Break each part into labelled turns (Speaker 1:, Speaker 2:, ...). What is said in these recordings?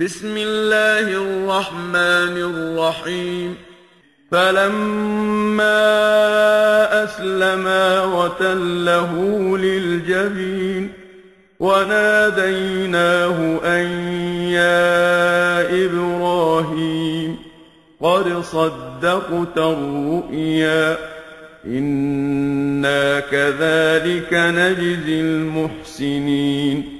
Speaker 1: بسم الله الرحمن الرحيم. فلما أسلما وتله للجبين وناديناه أن يا إبراهيم قد صدقت الرؤيا. إنا كذلك نجزي المحسنين.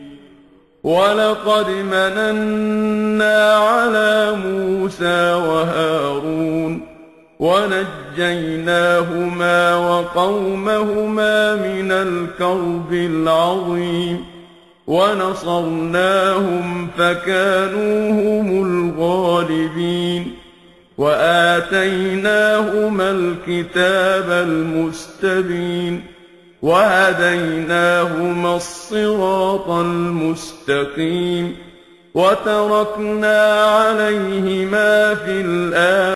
Speaker 1: ولقد مننا على موسى وهارون ونجيناهما وقومهما من الكرب العظيم ونصرناهم فكانوا هم الغالبين وآتيناهما الكتاب المستبين وهديناهما الصراط المستقيم وتركنا عليهما في الآخرين